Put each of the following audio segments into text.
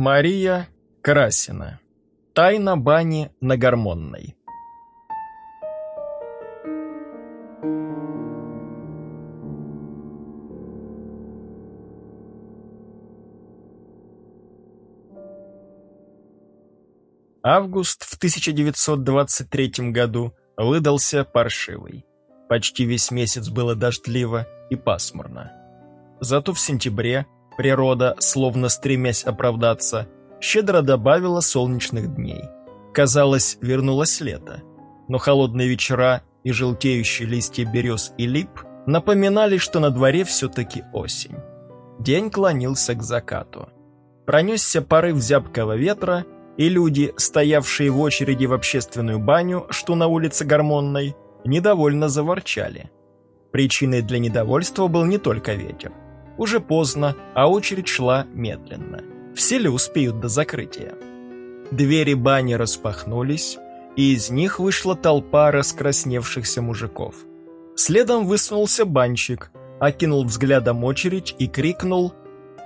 Мария Красина. Тайна бани на Гормонной. Август в 1923 году выдался паршивый. Почти весь месяц было дождливо и пасмурно. Зато в сентябре природа, словно стремясь оправдаться, щедро добавила солнечных дней. Казалось, вернулось лето, но холодные вечера и желтеющие листья берез и лип напоминали, что на дворе все-таки осень. День клонился к закату. Пронесся порыв зябкого ветра, и люди, стоявшие в очереди в общественную баню, что на улице Гормонной, недовольно заворчали. Причиной для недовольства был не только ветер. Уже поздно, а очередь шла медленно. Все ли успеют до закрытия? Двери бани распахнулись, и из них вышла толпа раскрасневшихся мужиков. Следом высунулся банщик, окинул взглядом очередь и крикнул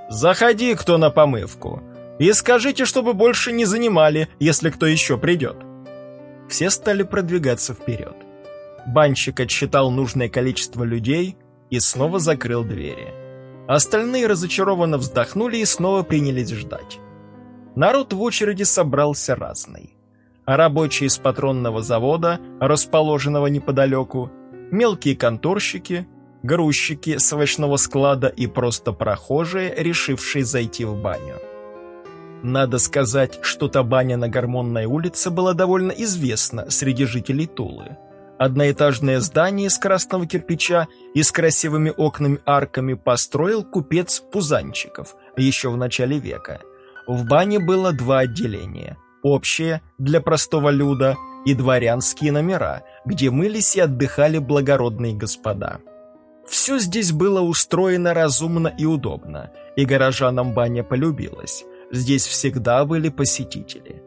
«Заходи, кто на помывку! И скажите, чтобы больше не занимали, если кто еще придет!» Все стали продвигаться вперед. Банщик отсчитал нужное количество людей и снова закрыл двери. Остальные разочарованно вздохнули и снова принялись ждать. Народ в очереди собрался разный. Рабочие из патронного завода, расположенного неподалеку, мелкие конторщики, грузчики с овощного склада и просто прохожие, решившие зайти в баню. Надо сказать, что та баня на Гормонной улице была довольно известна среди жителей Тулы. Одноэтажное здание из красного кирпича и с красивыми окнами-арками построил купец Пузанчиков еще в начале века. В бане было два отделения. Общее для простого люда и дворянские номера, где мылись и отдыхали благородные господа. Все здесь было устроено разумно и удобно, и горожанам баня полюбилась. Здесь всегда были посетители.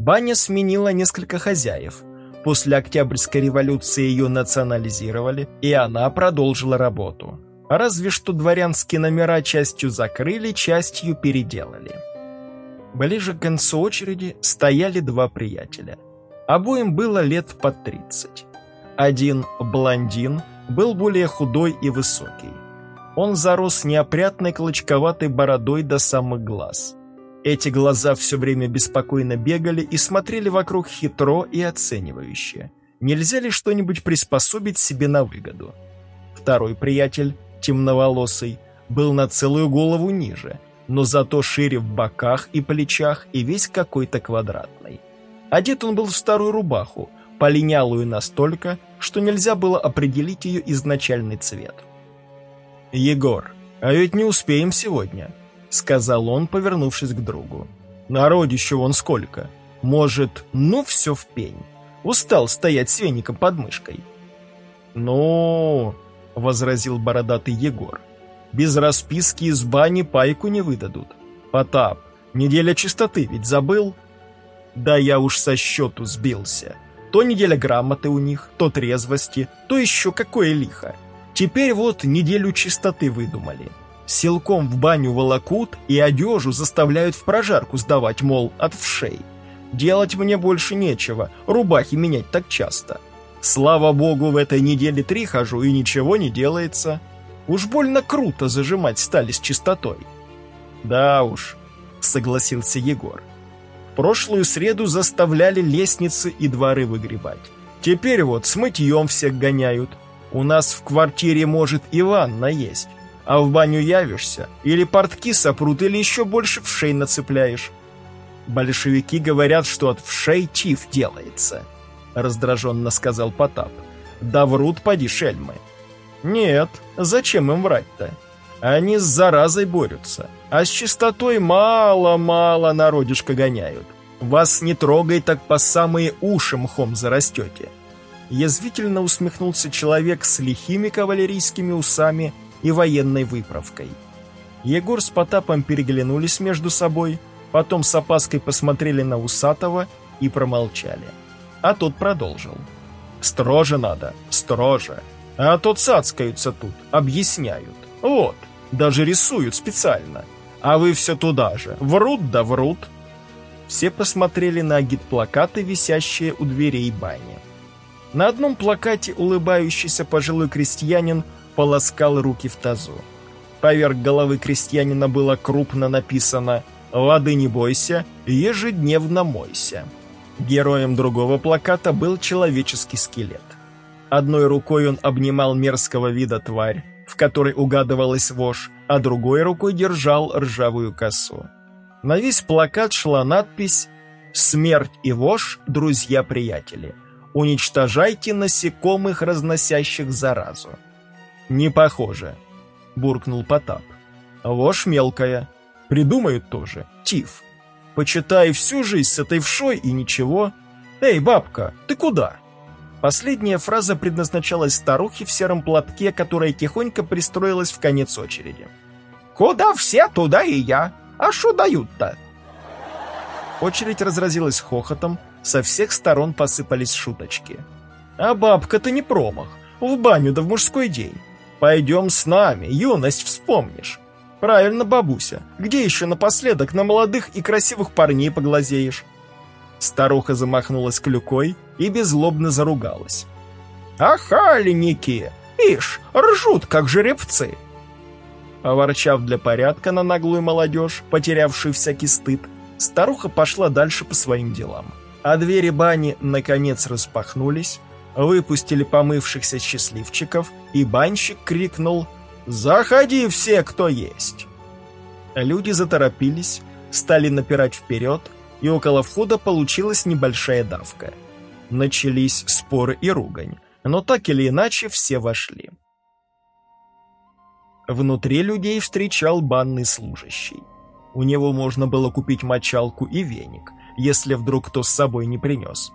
Баня сменила несколько хозяев – После Октябрьской революции ее национализировали, и она продолжила работу. Разве что дворянские номера частью закрыли, частью переделали. Ближе к концу очереди стояли два приятеля. Обоим было лет под 30. Один, блондин, был более худой и высокий. Он зарос неопрятной клочковатой бородой до самых глаз. Эти глаза все время беспокойно бегали и смотрели вокруг хитро и оценивающе. Нельзя ли что-нибудь приспособить себе на выгоду? Второй приятель, темноволосый, был на целую голову ниже, но зато шире в боках и плечах и весь какой-то квадратный. Одет он был в старую рубаху, полинялую настолько, что нельзя было определить ее изначальный цвет. «Егор, а ведь не успеем сегодня», — сказал он, повернувшись к другу. «Народища вон сколько! Может, ну все в пень! Устал стоять с веником под мышкой!» «Ну...» — возразил бородатый Егор. «Без расписки из бани пайку не выдадут. Потап, неделя чистоты ведь забыл?» «Да я уж со счету сбился. То неделя грамоты у них, то трезвости, то еще какое лихо. Теперь вот неделю чистоты выдумали. Силком в баню волокут и одежу заставляют в прожарку сдавать, мол, от вшей. Делать мне больше нечего, рубахи менять так часто. Слава богу, в этой неделе три хожу и ничего не делается. Уж больно круто зажимать стали с чистотой. Да уж, согласился Егор. Прошлую среду заставляли лестницы и дворы выгребать. Теперь вот с мытьем всех гоняют. У нас в квартире может и ванна есть а в баню явишься, или портки сопрут, или еще больше вшей нацепляешь. Большевики говорят, что от вшей тиф делается, раздраженно сказал Потап. Да врут, поди, шельмы. Нет, зачем им врать-то? Они с заразой борются, а с чистотой мало-мало народишко гоняют. Вас не трогай, так по самые уши мхом зарастете. Язвительно усмехнулся человек с лихими кавалерийскими усами и военной выправкой. Егор с Потапом переглянулись между собой, потом с опаской посмотрели на Усатого и промолчали. А тот продолжил. «Строже надо, строже. А то цацкаются тут, объясняют. Вот, даже рисуют специально. А вы все туда же. Врут да врут. Все посмотрели на агитплакаты, висящие у дверей бани. На одном плакате улыбающийся пожилой крестьянин полоскал руки в тазу. Поверх головы крестьянина было крупно написано «Воды не бойся, ежедневно мойся». Героем другого плаката был человеческий скелет. Одной рукой он обнимал мерзкого вида тварь, в которой угадывалась вошь, а другой рукой держал ржавую косу. На весь плакат шла надпись «Смерть и вошь, друзья-приятели. Уничтожайте насекомых, разносящих заразу». «Не похоже», — буркнул Потап. «Вошь мелкая. Придумают тоже. Тиф. Почитай всю жизнь с этой вшой и ничего. Эй, бабка, ты куда?» Последняя фраза предназначалась старухе в сером платке, которая тихонько пристроилась в конец очереди. «Куда все, туда и я», а что дают-то?» Очередь разразилась хохотом, со всех сторон посыпались шуточки. «А бабка-то не промах, в баню да в мужской день. Пойдем с нами, юность вспомнишь». «Правильно, бабуся, где еще напоследок на молодых и красивых парней поглазеешь?» Старуха замахнулась клюкой и беззлобно заругалась. «Ахаленники! Ишь, ржут, как жеребцы!» Ворчав для порядка на наглую молодежь, потерявшую всякий стыд, старуха пошла дальше по своим делам. А двери бани наконец распахнулись, выпустили помывшихся счастливчиков, и банщик крикнул «Заходи все, кто есть!». Люди заторопились, стали напирать вперед, и около входа получилась небольшая давка. Начались споры и ругань, но так или иначе все вошли. Внутри людей встречал банный служащий. У него можно было купить мочалку и веник, если вдруг кто с собой не принес.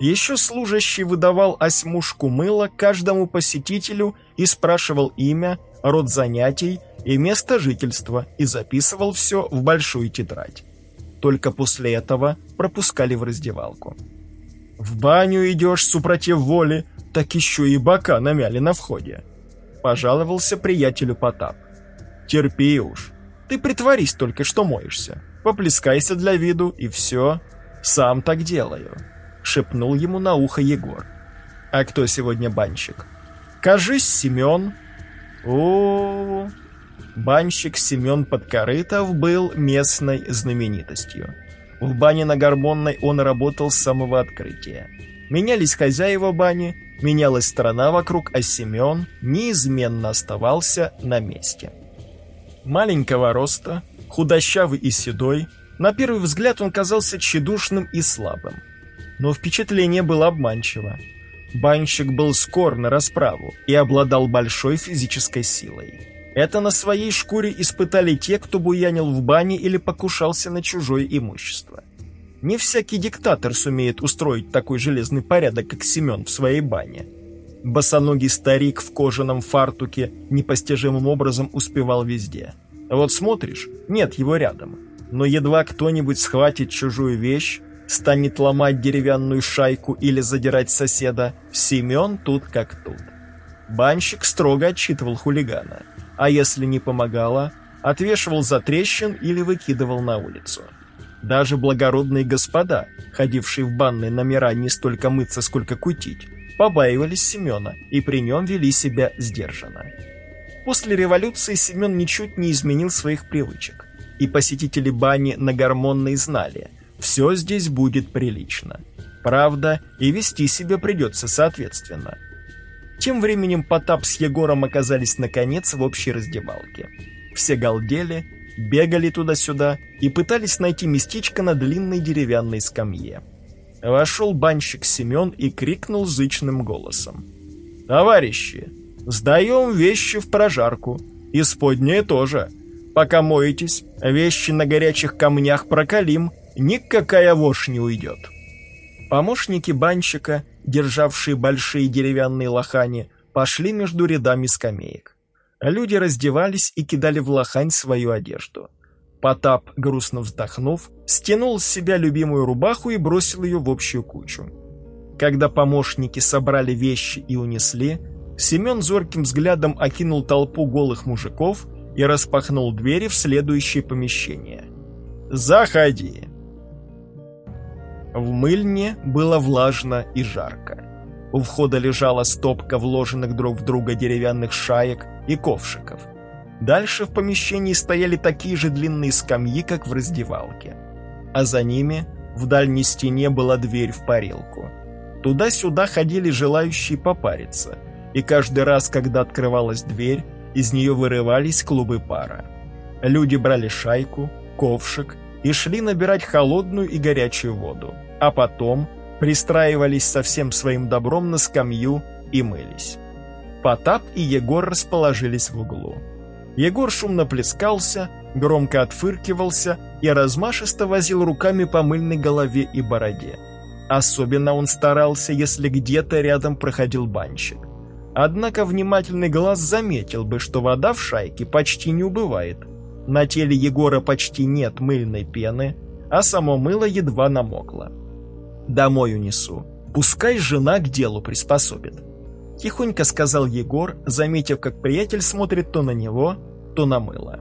Еще служащий выдавал осьмушку мыла каждому посетителю и спрашивал имя, род занятий и место жительства и записывал все в большую тетрадь. Только после этого пропускали в раздевалку. В баню идешь, супротив воли, так еще и бока намяли на входе. Пожаловался приятелю Потап. «Терпи уж. Ты притворись только, что моешься. Поплескайся для виду, и все. Сам так делаю», — шепнул ему на ухо Егор. «А кто сегодня банщик?» «Кажись, Семен». О, Банщик Семен Подкорытов был местной знаменитостью. В бане на Гармонной он работал с самого открытия. Менялись хозяева бани, менялась страна вокруг, а Семен неизменно оставался на месте. Маленького роста, худощавый и седой, на первый взгляд он казался тщедушным и слабым. Но впечатление было обманчиво. Банщик был скор на расправу и обладал большой физической силой. Это на своей шкуре испытали те, кто буянил в бане или покушался на чужое имущество. Не всякий диктатор сумеет устроить такой железный порядок, как Семен в своей бане. Босоногий старик в кожаном фартуке непостижимым образом успевал везде. Вот смотришь, нет его рядом. Но едва кто-нибудь схватит чужую вещь, станет ломать деревянную шайку или задирать соседа, Семен тут как тут. Банщик строго отчитывал хулигана, а если не помогало, отвешивал за трещин или выкидывал на улицу. Даже благородные господа, ходившие в банные номера не столько мыться, сколько кутить, побаивались Семена и при нем вели себя сдержанно. После революции Семен ничуть не изменил своих привычек, и посетители бани на гормонной знали, все здесь будет прилично. Правда, и вести себя придется соответственно. Тем временем Потап с Егором оказались наконец в общей раздевалке. Все галдели, бегали туда-сюда и пытались найти местечко на длинной деревянной скамье. Вошел банщик Семен и крикнул зычным голосом. «Товарищи, сдаем вещи в прожарку. Исподнее тоже. Пока моетесь, вещи на горячих камнях прокалим, никакая вошь не уйдет». Помощники банщика, державшие большие деревянные лохани, пошли между рядами скамеек. Люди раздевались и кидали в лохань свою одежду. Потап, грустно вздохнув, стянул с себя любимую рубаху и бросил ее в общую кучу. Когда помощники собрали вещи и унесли, Семен зорким взглядом окинул толпу голых мужиков и распахнул двери в следующее помещение. «Заходи!» В мыльне было влажно и жарко. У входа лежала стопка вложенных друг в друга деревянных шаек и ковшиков. Дальше в помещении стояли такие же длинные скамьи, как в раздевалке. А за ними в дальней стене была дверь в парилку. Туда-сюда ходили желающие попариться, и каждый раз, когда открывалась дверь, из нее вырывались клубы пара. Люди брали шайку, ковшик и шли набирать холодную и горячую воду, а потом пристраивались со всем своим добром на скамью и мылись. Потап и Егор расположились в углу. Егор шумно плескался, громко отфыркивался и размашисто возил руками по мыльной голове и бороде. Особенно он старался, если где-то рядом проходил банщик. Однако внимательный глаз заметил бы, что вода в шайке почти не убывает. На теле Егора почти нет мыльной пены, а само мыло едва намокло. «Домой унесу. Пускай жена к делу приспособит», — тихонько сказал Егор, заметив, как приятель смотрит то на него, то на мыло.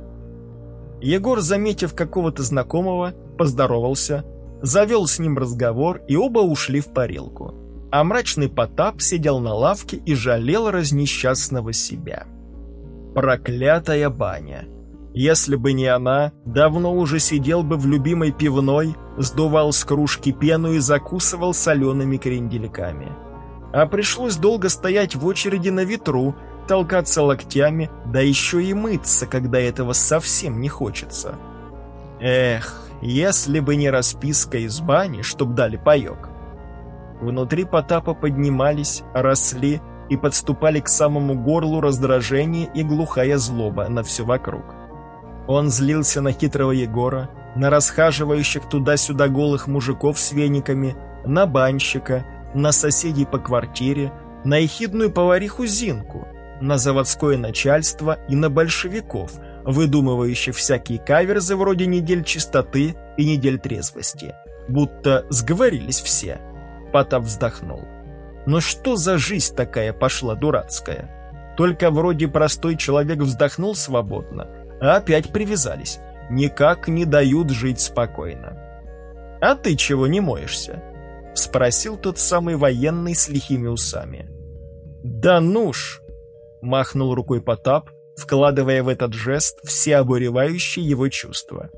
Егор, заметив какого-то знакомого, поздоровался, завел с ним разговор, и оба ушли в парилку. А мрачный Потап сидел на лавке и жалел разнесчастного себя. Проклятая баня! Если бы не она, давно уже сидел бы в любимой пивной, сдувал с кружки пену и закусывал солеными крендельками. А пришлось долго стоять в очереди на ветру, толкаться локтями, да еще и мыться, когда этого совсем не хочется. Эх, если бы не расписка из бани, чтоб дали паек. Внутри Потапа поднимались, росли и подступали к самому горлу раздражение и глухая злоба на все вокруг. Он злился на хитрого Егора, на расхаживающих туда-сюда голых мужиков с вениками, на банщика, на соседей по квартире, на ехидную повариху Зинку, на заводское начальство и на большевиков, выдумывающих всякие каверзы вроде недель чистоты и недель трезвости. Будто сговорились все. Потап вздохнул. Но что за жизнь такая пошла дурацкая? Только вроде простой человек вздохнул свободно, а опять привязались. Никак не дают жить спокойно. «А ты чего не моешься?» — спросил тот самый военный с лихими усами. «Да ну ж!» — махнул рукой Потап, вкладывая в этот жест все обуревающие его чувства.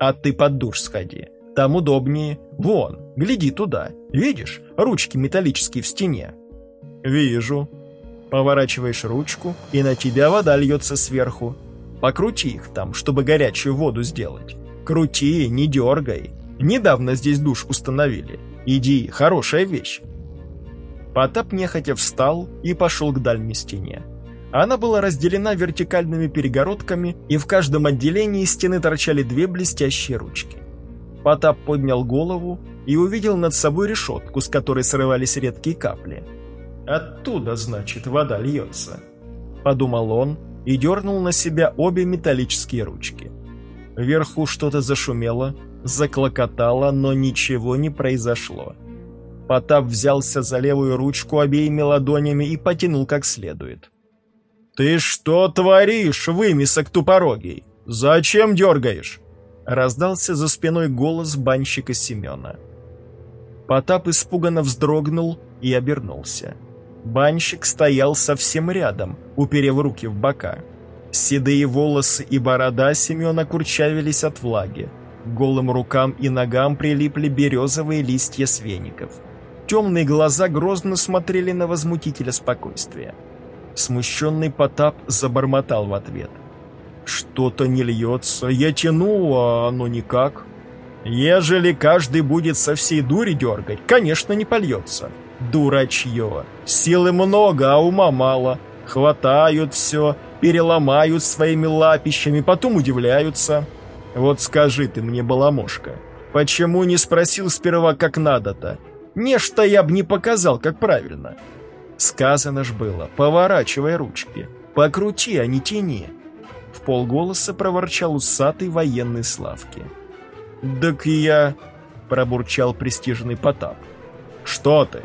«А ты под душ сходи, там удобнее. Вон, гляди туда, видишь, ручки металлические в стене?» «Вижу». Поворачиваешь ручку, и на тебя вода льется сверху. Покрути их там, чтобы горячую воду сделать. Крути, не дергай. Недавно здесь душ установили. Иди, хорошая вещь. Потап нехотя встал и пошел к дальней стене. Она была разделена вертикальными перегородками, и в каждом отделении стены торчали две блестящие ручки. Потап поднял голову и увидел над собой решетку, с которой срывались редкие капли. «Оттуда, значит, вода льется», — подумал он и дернул на себя обе металлические ручки. Вверху что-то зашумело, заклокотало, но ничего не произошло. Потап взялся за левую ручку обеими ладонями и потянул как следует. «Ты что творишь, вымесок тупорогий? Зачем дергаешь?» Раздался за спиной голос банщика Семена. Потап испуганно вздрогнул и обернулся. Банщик стоял совсем рядом, уперев руки в бока. Седые волосы и борода Семена курчавились от влаги. К голым рукам и ногам прилипли березовые листья с веников. Темные глаза грозно смотрели на возмутителя спокойствия. Смущенный Потап забормотал в ответ. «Что-то не льется, я тяну, а оно никак. Ежели каждый будет со всей дури дергать, конечно, не польется. Дурачье. Силы много, а ума мало. Хватают все, переломают своими лапищами, потом удивляются. Вот скажи ты мне, баламошка, почему не спросил сперва, как надо-то? Нечто я б не показал, как правильно. Сказано ж было, поворачивай ручки, покрути, а не тяни. Полголоса проворчал усатый военный Славки. «Так я...» — пробурчал престижный Потап. «Что ты?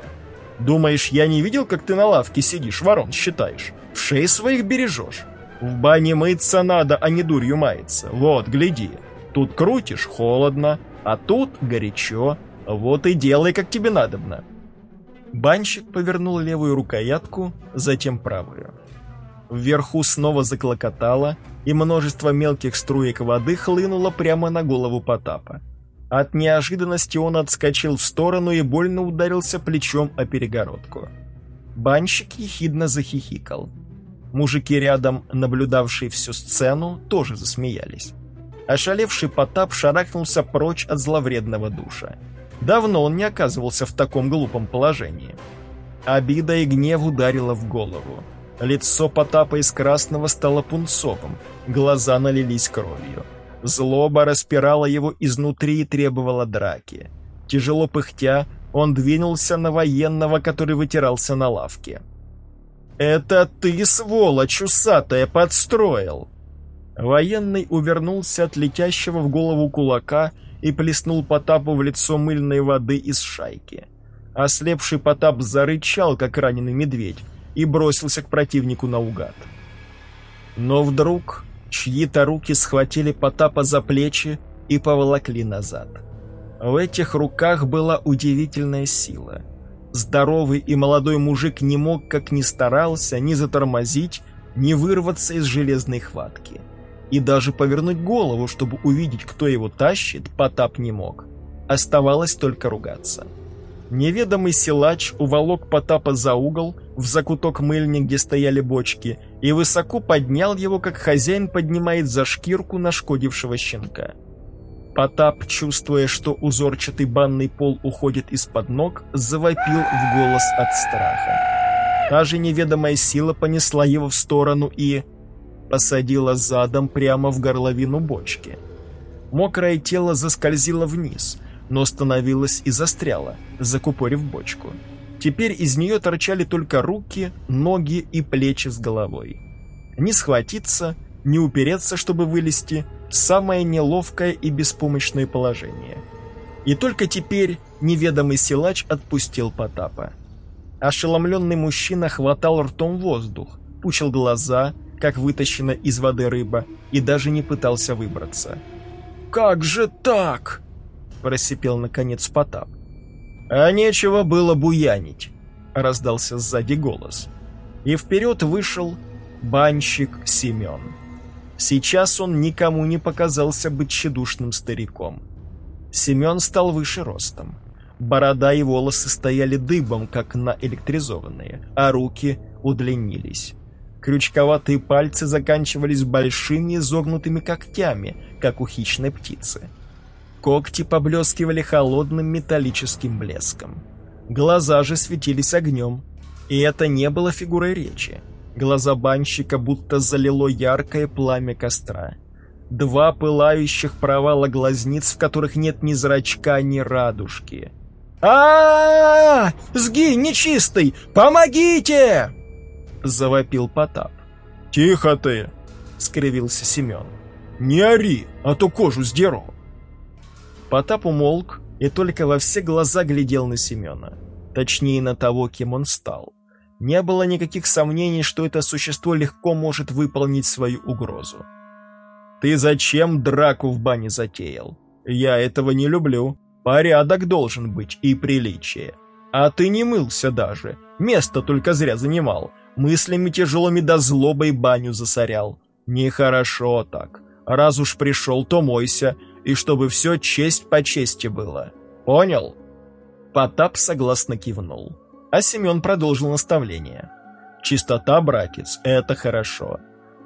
Думаешь, я не видел, как ты на лавке сидишь, ворон считаешь? В шее своих бережешь? В бане мыться надо, а не дурью мается. Вот, гляди. Тут крутишь — холодно, а тут горячо. Вот и делай, как тебе надобно. Банщик повернул левую рукоятку, затем правую. Вверху снова заклокотало, и множество мелких струек воды хлынуло прямо на голову Потапа. От неожиданности он отскочил в сторону и больно ударился плечом о перегородку. Банщик ехидно захихикал. Мужики рядом, наблюдавшие всю сцену, тоже засмеялись. Ошалевший Потап шарахнулся прочь от зловредного душа. Давно он не оказывался в таком глупом положении. Обида и гнев ударила в голову. Лицо Потапа из красного стало пунцовым, глаза налились кровью. Злоба распирала его изнутри и требовала драки. Тяжело пыхтя, он двинулся на военного, который вытирался на лавке. «Это ты, сволочь усатая, подстроил!» Военный увернулся от летящего в голову кулака и плеснул Потапу в лицо мыльной воды из шайки. Ослепший Потап зарычал, как раненый медведь, и бросился к противнику наугад. Но вдруг чьи-то руки схватили Потапа за плечи и поволокли назад. В этих руках была удивительная сила. Здоровый и молодой мужик не мог, как ни старался, ни затормозить, ни вырваться из железной хватки. И даже повернуть голову, чтобы увидеть, кто его тащит, Потап не мог. Оставалось только ругаться. Неведомый силач уволок Потапа за угол, в закуток мыльни, где стояли бочки, и высоко поднял его, как хозяин поднимает за шкирку нашкодившего щенка. Потап, чувствуя, что узорчатый банный пол уходит из-под ног, завопил в голос от страха. Та же неведомая сила понесла его в сторону и... посадила задом прямо в горловину бочки. Мокрое тело заскользило вниз — но остановилась и застряла, закупорив бочку. Теперь из нее торчали только руки, ноги и плечи с головой. Не схватиться, не упереться, чтобы вылезти – самое неловкое и беспомощное положение. И только теперь неведомый силач отпустил Потапа. Ошеломленный мужчина хватал ртом воздух, пучил глаза, как вытащена из воды рыба, и даже не пытался выбраться. «Как же так?» — просипел наконец Потап. «А нечего было буянить», — раздался сзади голос. И вперед вышел банщик Семен. Сейчас он никому не показался быть тщедушным стариком. Семен стал выше ростом. Борода и волосы стояли дыбом, как наэлектризованные, а руки удлинились. Крючковатые пальцы заканчивались большими изогнутыми когтями, как у хищной птицы. Когти поблескивали холодным металлическим блеском. Глаза же светились огнем. И это не было фигурой речи. Глаза банщика будто залило яркое пламя костра. Два пылающих провала глазниц, в которых нет ни зрачка, ни радужки. а, -а, -а, Сгинь, нечистый! Помогите!» Завопил Потап. «Тихо ты!» — скривился Семен. «Не ори, а то кожу сдеру!» Потап умолк и только во все глаза глядел на Семена. Точнее, на того, кем он стал. Не было никаких сомнений, что это существо легко может выполнить свою угрозу. «Ты зачем драку в бане затеял? Я этого не люблю. Порядок должен быть и приличие. А ты не мылся даже, место только зря занимал, мыслями тяжелыми до злобой баню засорял. Нехорошо так. Раз уж пришел, то мойся, и чтобы все честь по чести было. Понял?» Потап согласно кивнул, а Семен продолжил наставление. «Чистота, братец, это хорошо.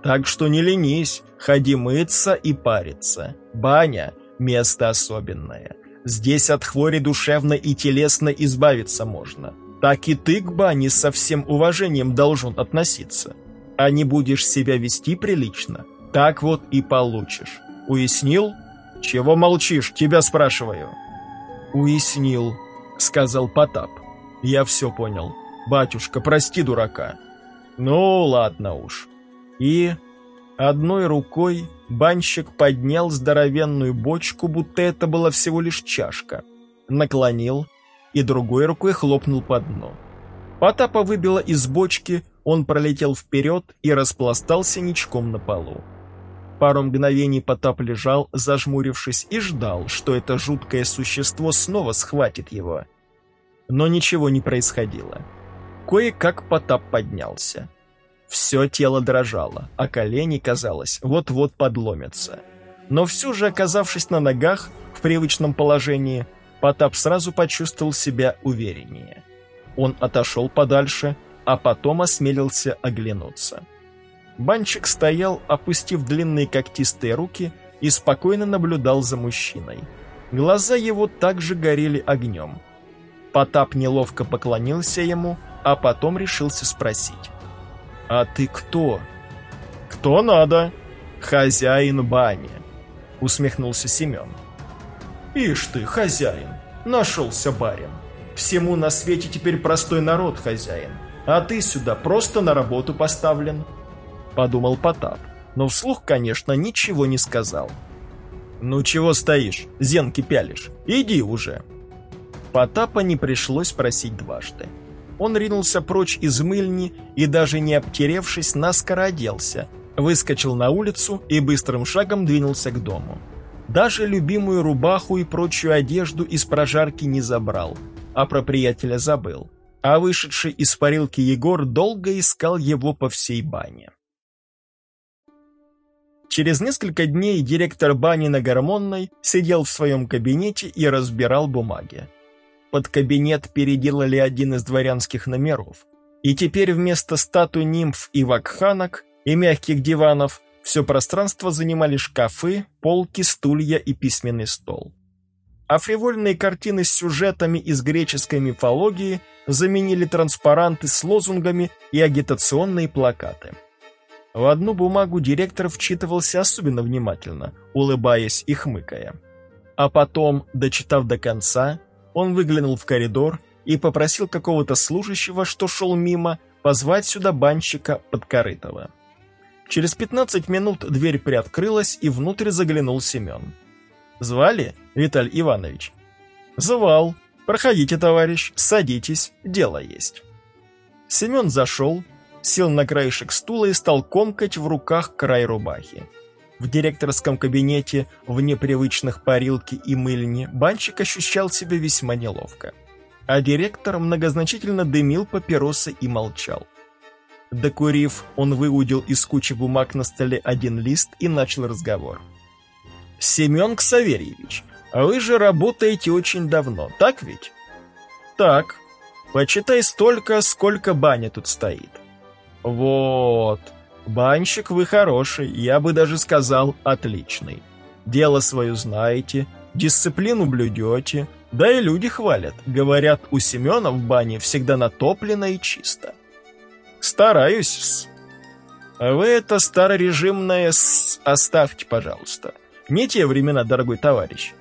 Так что не ленись, ходи мыться и париться. Баня – место особенное. Здесь от хвори душевно и телесно избавиться можно. Так и ты к бане со всем уважением должен относиться. А не будешь себя вести прилично, так вот и получишь. Уяснил?» «Чего молчишь? Тебя спрашиваю». «Уяснил», — сказал Потап. «Я все понял. Батюшка, прости дурака». «Ну, ладно уж». И одной рукой банщик поднял здоровенную бочку, будто это была всего лишь чашка, наклонил и другой рукой хлопнул по дну. Потапа выбило из бочки, он пролетел вперед и распластался ничком на полу. Пару мгновений Потап лежал, зажмурившись, и ждал, что это жуткое существо снова схватит его. Но ничего не происходило. Кое-как Потап поднялся. Все тело дрожало, а колени, казалось, вот-вот подломятся. Но все же, оказавшись на ногах, в привычном положении, Потап сразу почувствовал себя увереннее. Он отошел подальше, а потом осмелился оглянуться. Банчик стоял, опустив длинные когтистые руки, и спокойно наблюдал за мужчиной. Глаза его также горели огнем. Потап неловко поклонился ему, а потом решился спросить. «А ты кто?» «Кто надо?» «Хозяин бани», — усмехнулся Семен. «Ишь ты, хозяин, нашелся барин. Всему на свете теперь простой народ хозяин, а ты сюда просто на работу поставлен», — подумал Потап, но вслух, конечно, ничего не сказал. «Ну чего стоишь, зенки пялишь? Иди уже!» Потапа не пришлось просить дважды. Он ринулся прочь из мыльни и, даже не обтеревшись, наскоро оделся, выскочил на улицу и быстрым шагом двинулся к дому. Даже любимую рубаху и прочую одежду из прожарки не забрал, а про приятеля забыл. А вышедший из парилки Егор долго искал его по всей бане. Через несколько дней директор бани на Гормонной сидел в своем кабинете и разбирал бумаги под кабинет переделали один из дворянских номеров, и теперь вместо статуй нимф и вакханок и мягких диванов все пространство занимали шкафы, полки, стулья и письменный стол. А фривольные картины с сюжетами из греческой мифологии заменили транспаранты с лозунгами и агитационные плакаты. В одну бумагу директор вчитывался особенно внимательно, улыбаясь и хмыкая. А потом, дочитав до конца, он выглянул в коридор и попросил какого-то служащего, что шел мимо, позвать сюда банщика Подкорытова. Через 15 минут дверь приоткрылась, и внутрь заглянул Семен. «Звали, Виталий Иванович?» «Звал. Проходите, товарищ, садитесь, дело есть». Семен зашел, сел на краешек стула и стал комкать в руках край рубахи. В директорском кабинете, в непривычных парилке и мыльне, банщик ощущал себя весьма неловко. А директор многозначительно дымил папиросы и молчал. Докурив, он выудил из кучи бумаг на столе один лист и начал разговор. «Семен Ксаверьевич, вы же работаете очень давно, так ведь?» «Так. Почитай столько, сколько баня тут стоит». «Вот. Банщик вы хороший, я бы даже сказал, отличный. Дело свое знаете, дисциплину блюдете, да и люди хвалят. Говорят, у Семена в бане всегда натоплено и чисто. Стараюсь. А вы это старорежимное «с» оставьте, пожалуйста. Не те времена, дорогой товарищ.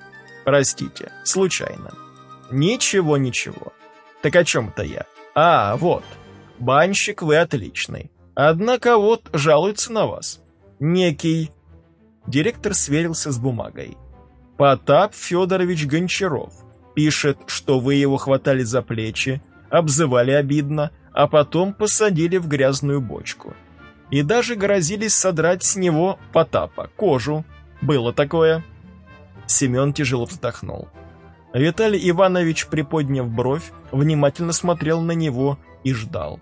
Простите, случайно. Ничего, ничего. Так о чем-то я? А, вот. Банщик вы отличный. Однако вот жалуется на вас. Некий... Директор сверился с бумагой. Потап Федорович Гончаров. Пишет, что вы его хватали за плечи, обзывали обидно, а потом посадили в грязную бочку. И даже грозились содрать с него Потапа, кожу. Было такое. Семен тяжело вздохнул. Виталий Иванович, приподняв бровь, внимательно смотрел на него и ждал.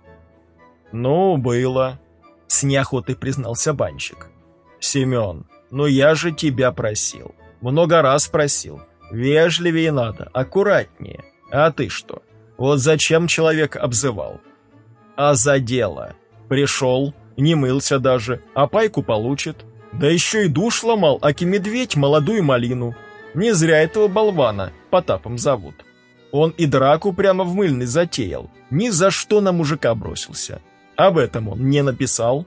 «Ну, было», — с неохотой признался банщик. «Семен, ну я же тебя просил. Много раз просил. Вежливее надо, аккуратнее. А ты что? Вот зачем человек обзывал?» «А за дело. Пришел, не мылся даже, а пайку получит. Да еще и душ ломал, аки медведь молодую малину. Не зря этого болвана Потапом зовут. Он и драку прямо в мыльный затеял. Ни за что на мужика бросился. Об этом он не написал?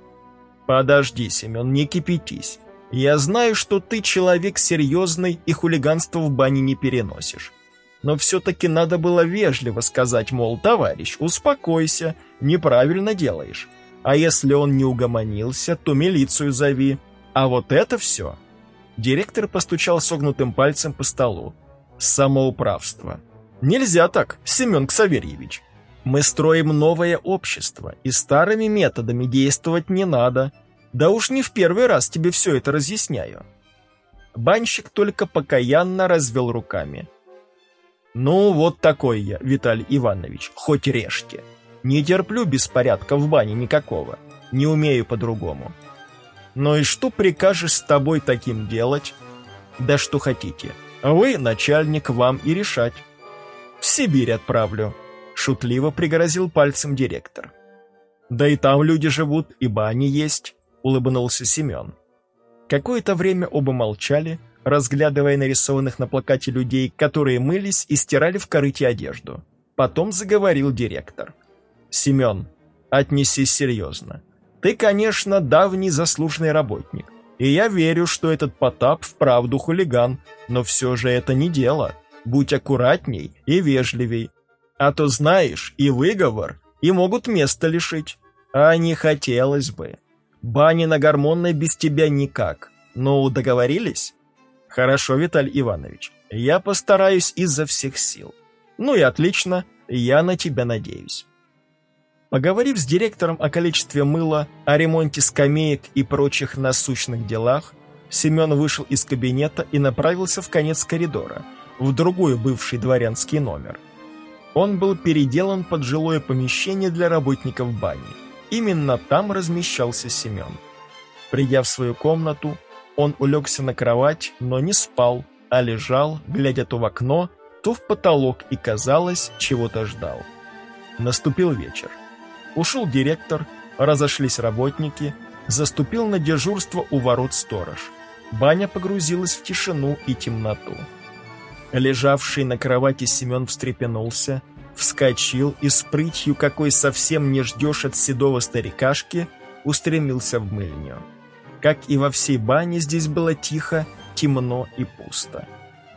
Подожди, Семен, не кипятись. Я знаю, что ты человек серьезный и хулиганство в бане не переносишь. Но все-таки надо было вежливо сказать, мол, товарищ, успокойся, неправильно делаешь. А если он не угомонился, то милицию зови. А вот это все. Директор постучал согнутым пальцем по столу. Самоуправство. Нельзя так, Семен Ксаверьевич. Мы строим новое общество, и старыми методами действовать не надо. Да уж не в первый раз тебе все это разъясняю. Банщик только покаянно развел руками. Ну, вот такой я, Виталий Иванович, хоть режьте. Не терплю беспорядка в бане никакого. Не умею по-другому. Ну и что прикажешь с тобой таким делать? Да что хотите. Вы, начальник, вам и решать. В Сибирь отправлю, шутливо пригрозил пальцем директор. Да и там люди живут, и бани есть, улыбнулся Семен. Какое-то время оба молчали, разглядывая нарисованных на плакате людей, которые мылись и стирали в корыте одежду. Потом заговорил директор. «Семен, отнесись серьезно. Ты, конечно, давний заслуженный работник. И я верю, что этот Потап вправду хулиган, но все же это не дело. Будь аккуратней и вежливей. А то, знаешь, и выговор, и могут места лишить. А не хотелось бы. Бани на гормонной без тебя никак. Ну, договорились? Хорошо, Виталий Иванович. Я постараюсь изо всех сил. Ну и отлично, я на тебя надеюсь. Поговорив с директором о количестве мыла, о ремонте скамеек и прочих насущных делах, Семен вышел из кабинета и направился в конец коридора, в другой бывший дворянский номер. Он был переделан под жилое помещение для работников бани. Именно там размещался Семен. Придя в свою комнату, он улегся на кровать, но не спал, а лежал, глядя то в окно, то в потолок и, казалось, чего-то ждал. Наступил вечер. Ушел директор, разошлись работники, заступил на дежурство у ворот сторож. Баня погрузилась в тишину и темноту. Лежавший на кровати Семен встрепенулся, вскочил и с прытью, какой совсем не ждешь от седого старикашки, устремился в мыльню. Как и во всей бане, здесь было тихо, темно и пусто.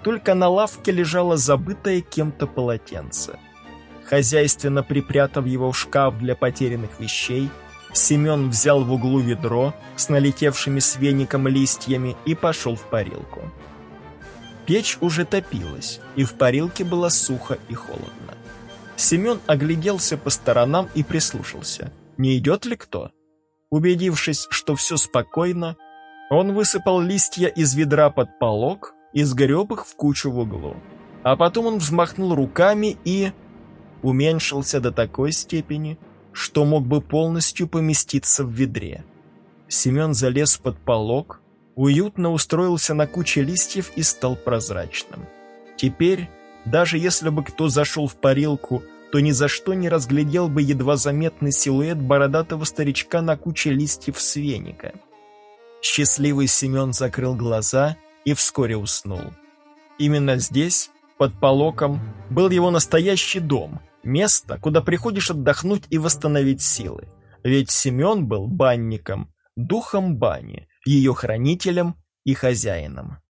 Только на лавке лежало забытое кем-то полотенце – Хозяйственно припрятав его в шкаф для потерянных вещей, Семен взял в углу ведро с налетевшими с веником листьями и пошел в парилку. Печь уже топилась, и в парилке было сухо и холодно. Семен огляделся по сторонам и прислушался. Не идет ли кто? Убедившись, что все спокойно, он высыпал листья из ведра под полог и сгреб их в кучу в углу. А потом он взмахнул руками и уменьшился до такой степени, что мог бы полностью поместиться в ведре. Семен залез под полог, уютно устроился на куче листьев и стал прозрачным. Теперь, даже если бы кто зашел в парилку, то ни за что не разглядел бы едва заметный силуэт бородатого старичка на куче листьев с веника. Счастливый Семен закрыл глаза и вскоре уснул. Именно здесь, под полоком, был его настоящий дом, Место, куда приходишь отдохнуть и восстановить силы. Ведь Семен был банником, духом бани, ее хранителем и хозяином.